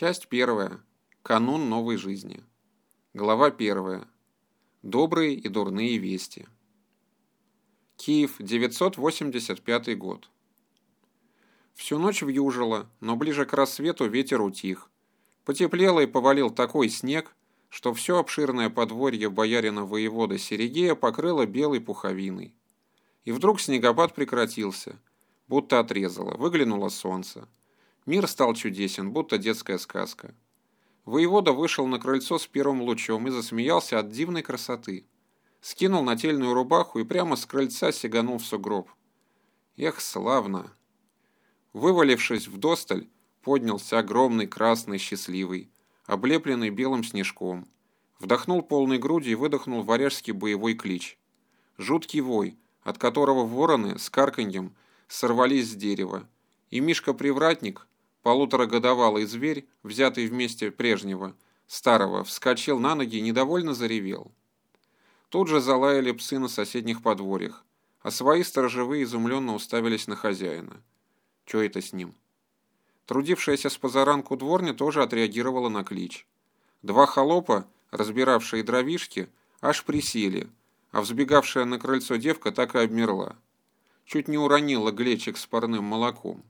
Часть первая. Канун новой жизни. Глава первая. Добрые и дурные вести. Киев, 985 год. Всю ночь вьюжило, но ближе к рассвету ветер утих. Потеплело и повалил такой снег, что все обширное подворье боярина воевода Серегея покрыло белой пуховиной. И вдруг снегопад прекратился, будто отрезало, выглянуло солнце. Мир стал чудесен, будто детская сказка. Воевода вышел на крыльцо с первым лучом и засмеялся от дивной красоты. Скинул нательную рубаху и прямо с крыльца сиганул в сугроб. Эх, славно! Вывалившись в досталь, поднялся огромный, красный, счастливый, облепленный белым снежком. Вдохнул полной грудью и выдохнул варяжский боевой клич. Жуткий вой, от которого вороны с карканьем сорвались с дерева, и Мишка-привратник, Полуторагодовалый зверь, взятый вместе прежнего, старого, вскочил на ноги и недовольно заревел. Тут же залаяли псы на соседних подворьях, а свои сторожевые изумленно уставились на хозяина. Че это с ним? Трудившаяся с позаранку дворня тоже отреагировала на клич. Два холопа, разбиравшие дровишки, аж присели, а взбегавшая на крыльцо девка так и обмерла. Чуть не уронила глечик с парным молоком.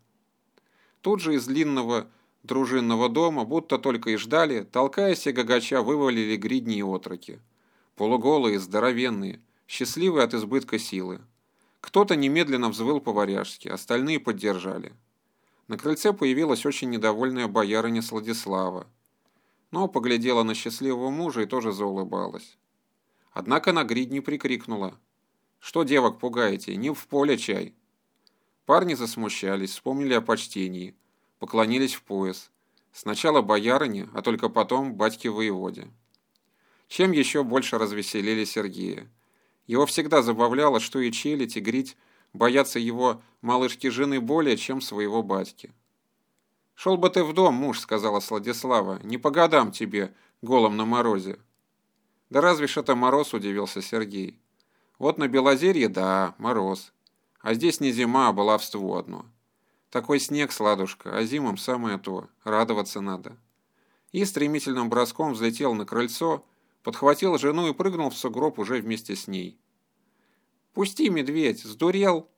Тут же из длинного дружинного дома, будто только и ждали, толкаясь и гагача, вывалили гридни и отроки. Полуголые, здоровенные, счастливые от избытка силы. Кто-то немедленно взвыл по-варяжски, остальные поддержали. На крыльце появилась очень недовольная боярыня Сладислава. Но поглядела на счастливого мужа и тоже заулыбалась. Однако на гридни прикрикнула. «Что девок пугаете? Не в поле чай!» Парни засмущались, вспомнили о почтении, поклонились в пояс. Сначала боярине, а только потом батьке воеводе. Чем еще больше развеселили Сергея. Его всегда забавляло, что и челядь, и грить боятся его малышки жены более, чем своего батьки. «Шел бы ты в дом, муж», — сказала Сладислава, — «не по годам тебе, голым на морозе». «Да разве ж это мороз?» — удивился Сергей. «Вот на Белозерье, да, мороз. А здесь не зима, а баловство одно. Такой снег, сладушка, а зимам самое то, радоваться надо. И стремительным броском взлетел на крыльцо, подхватил жену и прыгнул в сугроб уже вместе с ней. «Пусти, медведь, сдурел!»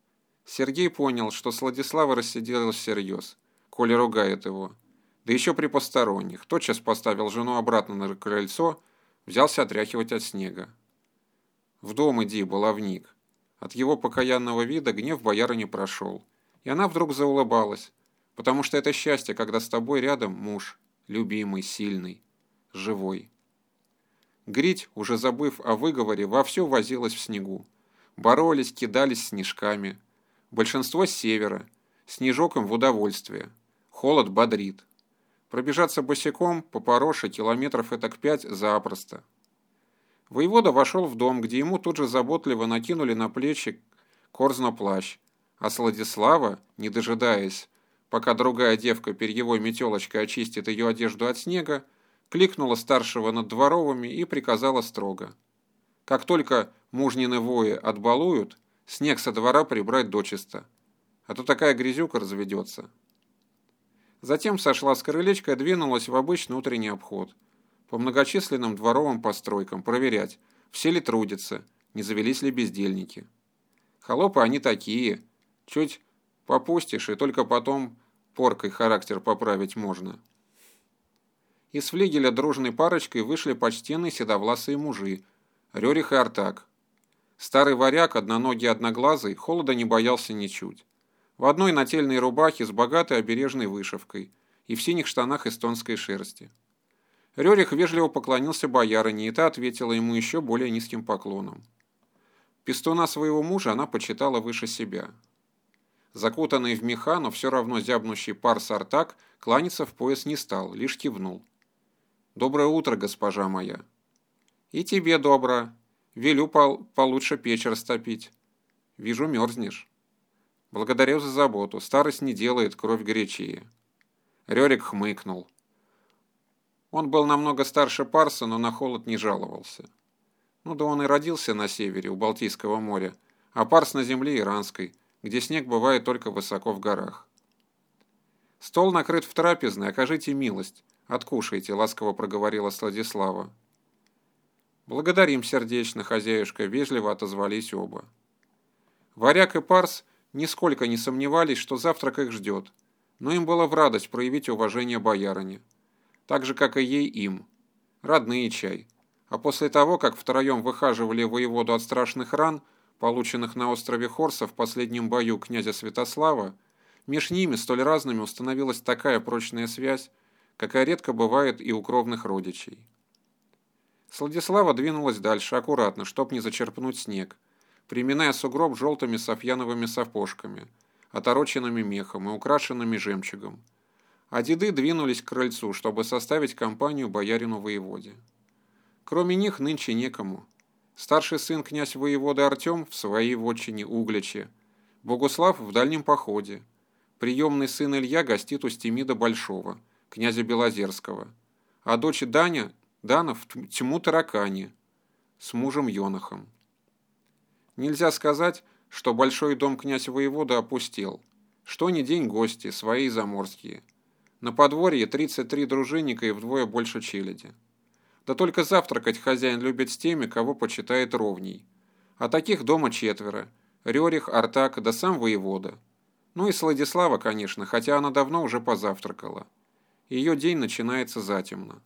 Сергей понял, что Сладислава рассиделась всерьез, коли ругает его. Да еще при посторонних. Тотчас поставил жену обратно на крыльцо, взялся отряхивать от снега. «В дом иди, баловник!» От его покаянного вида гнев бояра не прошел. И она вдруг заулыбалась, потому что это счастье, когда с тобой рядом муж, любимый, сильный, живой. Грить, уже забыв о выговоре, вовсю возилась в снегу. Боролись, кидались снежками. Большинство с севера. Снежок им в удовольствие. Холод бодрит. Пробежаться босиком по пороше километров этак пять запросто. Воевода вошел в дом, где ему тут же заботливо накинули на плечи корзно-плащ, а Сладислава, не дожидаясь, пока другая девка перьевой метелочкой очистит ее одежду от снега, кликнула старшего над дворовыми и приказала строго. Как только мужнины вои отбалуют, снег со двора прибрать дочисто, а то такая грязюка разведется. Затем сошла с крылечка и двинулась в обычный утренний обход – по многочисленным дворовым постройкам, проверять, все ли трудятся, не завелись ли бездельники. Холопы они такие, чуть попустишь, и только потом поркой характер поправить можно. Из флигеля дружной парочкой вышли почтенные седовласые мужи, Рерих и Артак. Старый варяг, одноногий одноглазый, холода не боялся ничуть. В одной нательной рубахе с богатой обережной вышивкой и в синих штанах эстонской шерсти. Рерих вежливо поклонился боярине, и та ответила ему еще более низким поклоном. Пестуна своего мужа она почитала выше себя. Закутанный в меха, но все равно зябнущий пар сартак, кланяться в пояс не стал, лишь кивнул. «Доброе утро, госпожа моя!» «И тебе добро. Велю пол получше печь растопить. Вижу, мерзнешь». «Благодарю за заботу. Старость не делает, кровь горячее». Рерик хмыкнул. Он был намного старше Парса, но на холод не жаловался. Ну да он и родился на севере, у Балтийского моря, а Парс на земле иранской, где снег бывает только высоко в горах. «Стол накрыт в трапезной, окажите милость. Откушайте», — ласково проговорила Сладислава. «Благодарим сердечно, хозяюшка», — вежливо отозвались оба. Варяг и Парс нисколько не сомневались, что завтрак их ждет, но им было в радость проявить уважение боярине, так же, как и ей им. Родные чай. А после того, как втроем выхаживали воеводу от страшных ран, полученных на острове Хорса в последнем бою князя Святослава, меж ними столь разными установилась такая прочная связь, какая редко бывает и у кровных родичей. Сладислава двинулась дальше, аккуратно, чтоб не зачерпнуть снег, приминая сугроб желтыми софьяновыми сапожками, отороченными мехом и украшенными жемчугом. А деды двинулись к крыльцу, чтобы составить компанию боярину-воеводе. Кроме них нынче некому. Старший сын князь воевода Артем в своей вотчине Угличе, Богуслав в дальнем походе, приемный сын Илья гостит у Стемида Большого, князя Белозерского, а дочь Даня Дана в тьму таракани с мужем Йонахом. Нельзя сказать, что большой дом князь воевода опустел. Что ни день гости, свои заморские. На подворье 33 дружинника и вдвое больше челяди. Да только завтракать хозяин любит с теми, кого почитает ровней. А таких дома четверо. Рерих, Артак, да сам воевода. Ну и Сладислава, конечно, хотя она давно уже позавтракала. Ее день начинается затемно.